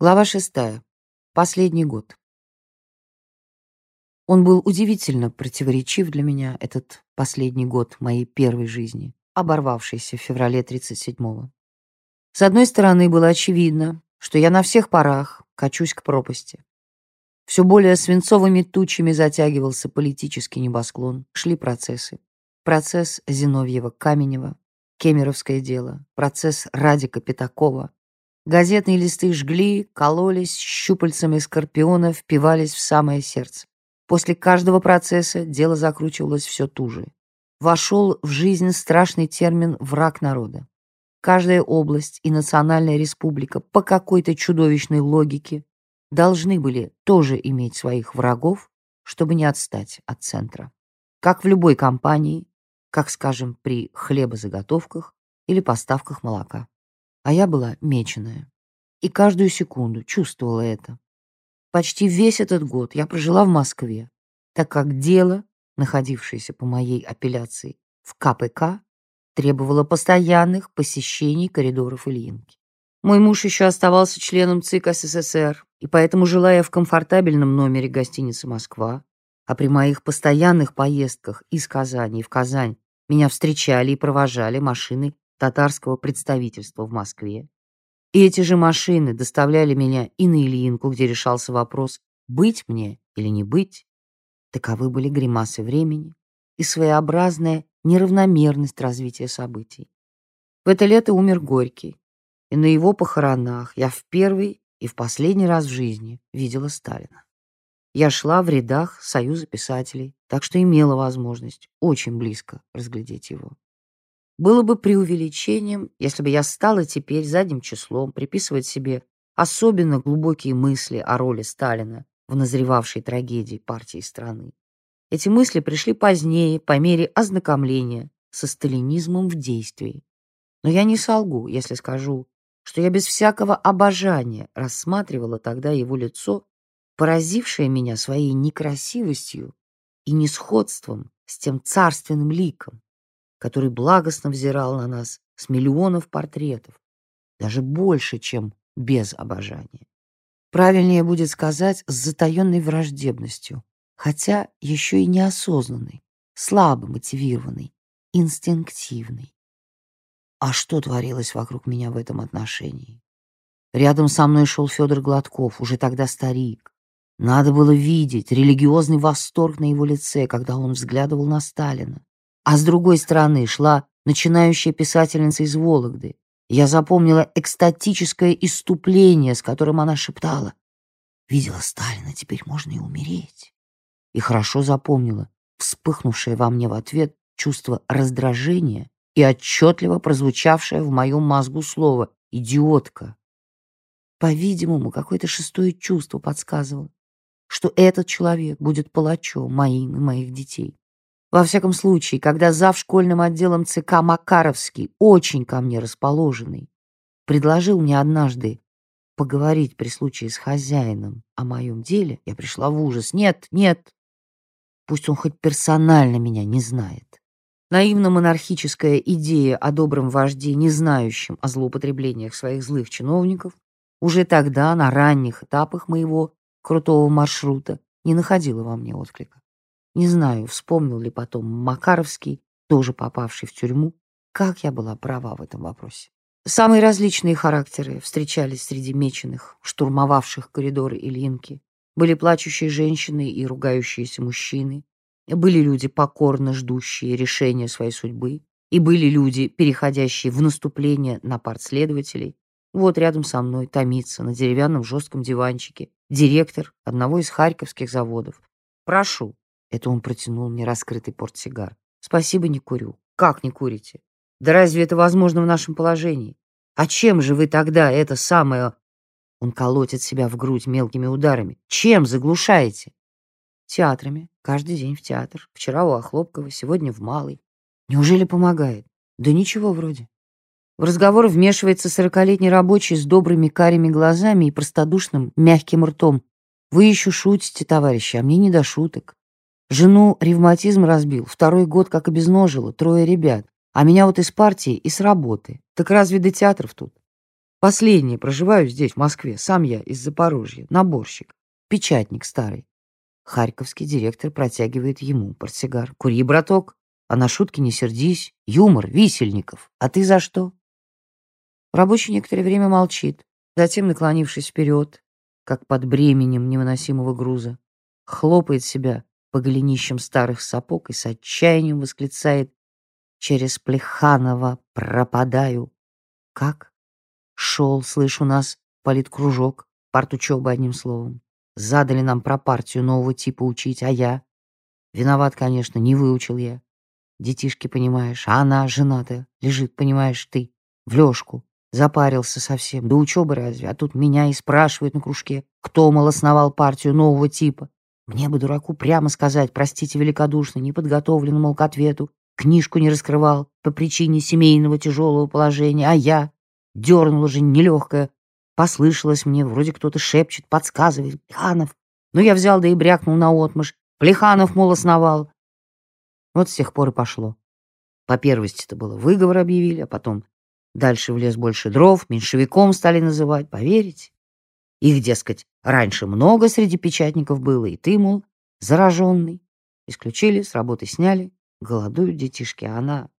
Глава шестая. Последний год. Он был удивительно противоречив для меня, этот последний год моей первой жизни, оборвавшийся в феврале 37-го. С одной стороны, было очевидно, что я на всех парах качусь к пропасти. Все более свинцовыми тучами затягивался политический небосклон, шли процессы. Процесс Зиновьева-Каменева, Кемеровское дело, процесс Радика Пятакова, Газетные листы жгли, кололись, щупальцами скорпиона впивались в самое сердце. После каждого процесса дело закручивалось все туже. Вошел в жизнь страшный термин «враг народа». Каждая область и национальная республика по какой-то чудовищной логике должны были тоже иметь своих врагов, чтобы не отстать от центра. Как в любой компании, как, скажем, при хлебозаготовках или поставках молока а я была меченая. И каждую секунду чувствовала это. Почти весь этот год я прожила в Москве, так как дело, находившееся по моей апелляции в КПК, требовало постоянных посещений коридоров Ильинки. Мой муж еще оставался членом ЦИК СССР, и поэтому, желая в комфортабельном номере гостиницы «Москва», а при моих постоянных поездках из Казани в Казань меня встречали и провожали машины татарского представительства в Москве. И эти же машины доставляли меня и на Ильинку, где решался вопрос, быть мне или не быть. Таковы были гримасы времени и своеобразная неравномерность развития событий. В это лето умер Горький, и на его похоронах я в первый и в последний раз в жизни видела Сталина. Я шла в рядах Союза писателей, так что имела возможность очень близко разглядеть его. Было бы преувеличением, если бы я стала теперь задним числом приписывать себе особенно глубокие мысли о роли Сталина в назревавшей трагедии партии страны. Эти мысли пришли позднее, по мере ознакомления со сталинизмом в действии. Но я не солгу, если скажу, что я без всякого обожания рассматривала тогда его лицо, поразившее меня своей некрасивостью и несходством с тем царственным ликом, который благостно взирал на нас с миллионов портретов, даже больше, чем без обожания. Правильнее будет сказать с затаенной враждебностью, хотя еще и неосознанной, слабо мотивированной, инстинктивной. А что творилось вокруг меня в этом отношении? Рядом со мной шел Федор Гладков, уже тогда старик. Надо было видеть религиозный восторг на его лице, когда он взглядывал на Сталина а с другой стороны шла начинающая писательница из Вологды. Я запомнила экстатическое иступление, с которым она шептала. «Видела Сталина, теперь можно и умереть». И хорошо запомнила вспыхнувшее во мне в ответ чувство раздражения и отчетливо прозвучавшее в моем мозгу слово «идиотка». По-видимому, какое-то шестое чувство подсказывало, что этот человек будет палачом моим и моих детей. Во всяком случае, когда зав школьным отделом ЦК Макаровский, очень ко мне расположенный, предложил мне однажды поговорить при случае с хозяином о моем деле, я пришла в ужас. Нет, нет, пусть он хоть персонально меня не знает. Наивно-монархическая идея о добром вожде, не знающем о злоупотреблениях своих злых чиновников, уже тогда, на ранних этапах моего крутого маршрута, не находила во мне отклика. Не знаю, вспомнил ли потом Макаровский, тоже попавший в тюрьму, как я была права в этом вопросе. Самые различные характеры встречались среди меченых, штурмовавших коридоры Ильинки. Были плачущие женщины и ругающиеся мужчины. Были люди, покорно ждущие решения своей судьбы. И были люди, переходящие в наступление на партследователей. Вот рядом со мной томится на деревянном жестком диванчике директор одного из харьковских заводов. Прошу, это он протянул мне раскрытый портсигар. Спасибо, не курю. Как не курите? Да разве это возможно в нашем положении? А чем же вы тогда это самое... Он колотит себя в грудь мелкими ударами. Чем заглушаете? Театрами. Каждый день в театр. Вчера у Охлопкова, сегодня в Малый. Неужели помогает? Да ничего вроде. В разговор вмешивается сорокалетний рабочий с добрыми карими глазами и простодушным мягким ртом. Вы еще шутите, товарищи, а мне не до шуток. Жену ревматизм разбил, второй год как обезножило, трое ребят. А меня вот из партии и с работы. Так разве до театров тут? Последнее проживаю здесь, в Москве. Сам я из Запорожья, наборщик, печатник старый. Харьковский директор протягивает ему портсигар. Кури, браток, а на шутки не сердись. Юмор, висельников. А ты за что? Рабочий некоторое время молчит, затем, наклонившись вперед, как под бременем невыносимого груза, хлопает себя по голенищам старых сапог и с отчаянием восклицает «Через Плеханова пропадаю». «Как?» «Шел, слышь, у нас политкружок, партучеба одним словом. Задали нам про партию нового типа учить, а я? Виноват, конечно, не выучил я. Детишки, понимаешь, а она, женатая, лежит, понимаешь, ты, в лёжку. Запарился совсем, до учебы разве, а тут меня и спрашивают на кружке, кто, мол, основал партию нового типа. Мне бы, дураку, прямо сказать, простите великодушно, не подготовлен, мол, к ответу, книжку не раскрывал по причине семейного тяжелого положения, а я дернула же нелегкая, послышалось мне, вроде кто-то шепчет, подсказывает, Плеханов. Ну, я взял да и брякнул на отмышь, Плеханов, мол, основал. Вот с тех пор и пошло. По первости-то было выговор объявили, а потом Дальше в лес больше дров, меньшевиком стали называть, поверите? Их, дескать, раньше много среди печатников было, и ты, мол, зараженный. Исключили, с работы сняли, голодуют детишки, а она...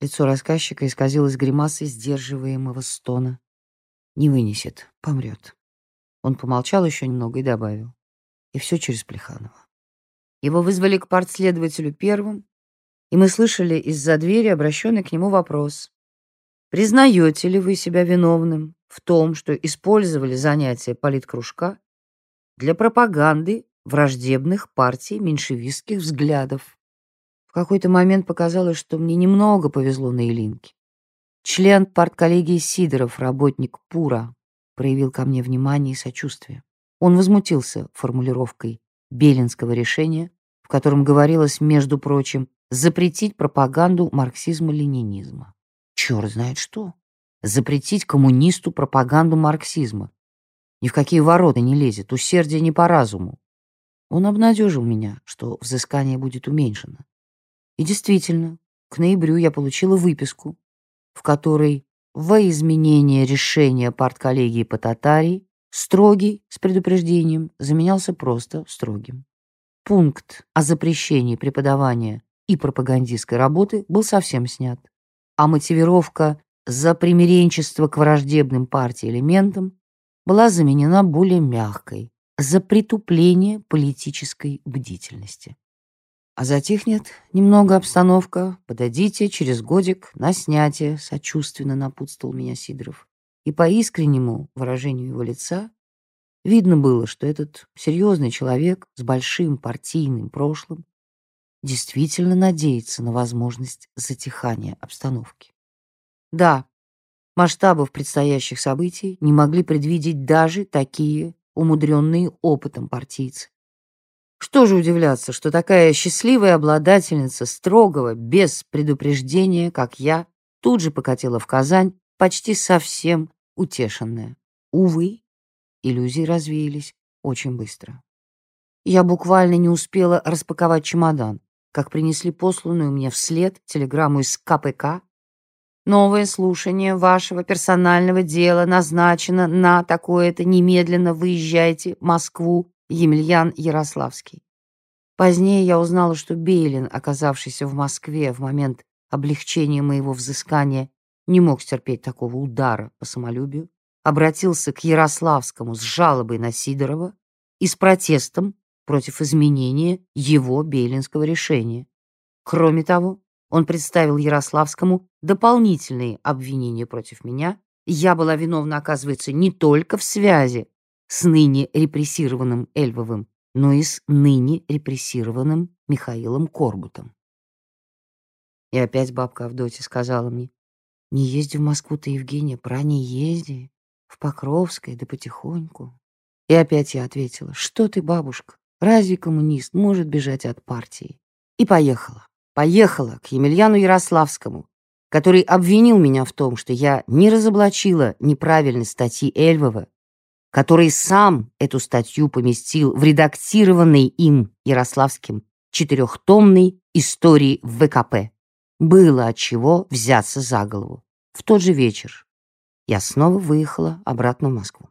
Лицо рассказчика исказилось гримасой сдерживаемого стона. Не вынесет, помрет. Он помолчал еще немного и добавил. И все через Плеханова. Его вызвали к партследователю первым, и мы слышали из-за двери обращенный к нему вопрос. Признаете ли вы себя виновным в том, что использовали занятия политкружка для пропаганды враждебных партий меньшевистских взглядов? В какой-то момент показалось, что мне немного повезло на Илинке. Член партколлегии Сидоров, работник ПУРа, проявил ко мне внимание и сочувствие. Он возмутился формулировкой Белинского решения, в котором говорилось, между прочим, запретить пропаганду марксизма-ленинизма. Черт знает что. Запретить коммунисту пропаганду марксизма. Ни в какие ворота не лезет, усердие не по разуму. Он обнадежил меня, что взыскание будет уменьшено. И действительно, к ноябрю я получила выписку, в которой во изменение решения партколлегии по Татарии строгий с предупреждением заменялся просто строгим. Пункт о запрещении преподавания и пропагандистской работы был совсем снят а мотивировка за примиренчество к враждебным партии элементам была заменена более мягкой за притупление политической бдительности. А затихнет немного обстановка, подадите через годик на снятие, сочувственно напутствовал меня Сидоров. И по искреннему выражению его лица видно было, что этот серьезный человек с большим партийным прошлым действительно надеяться на возможность затихания обстановки. Да, масштабов предстоящих событий не могли предвидеть даже такие умудренные опытом партийцы. Что же удивляться, что такая счастливая обладательница строгого, без предупреждения, как я, тут же покатила в Казань, почти совсем утешенная. Увы, иллюзии развеялись очень быстро. Я буквально не успела распаковать чемодан как принесли посланную мне вслед телеграмму из КПК. Новое слушание вашего персонального дела назначено на такое-то. Немедленно выезжайте в Москву, Емельян Ярославский. Позднее я узнала, что Бейлин, оказавшийся в Москве в момент облегчения моего взыскания, не мог стерпеть такого удара по самолюбию, обратился к Ярославскому с жалобой на Сидорова и с протестом против изменения его бейлинского решения. Кроме того, он представил Ярославскому дополнительные обвинения против меня. Я была виновна, оказывается, не только в связи с ныне репрессированным Эльвовым, но и с ныне репрессированным Михаилом Корбутом. И опять бабка Авдотья сказала мне, «Не езди в Москву-то, Евгения, пора не езди, в Покровское, да потихоньку». И опять я ответила, «Что ты, бабушка, Разве коммунист может бежать от партии? И поехала. Поехала к Емельяну Ярославскому, который обвинил меня в том, что я не разоблачила неправильной статьи Эльвова, который сам эту статью поместил в редактированный им Ярославским четырехтомной истории в ВКП. Было от чего взяться за голову. В тот же вечер я снова выехала обратно в Москву.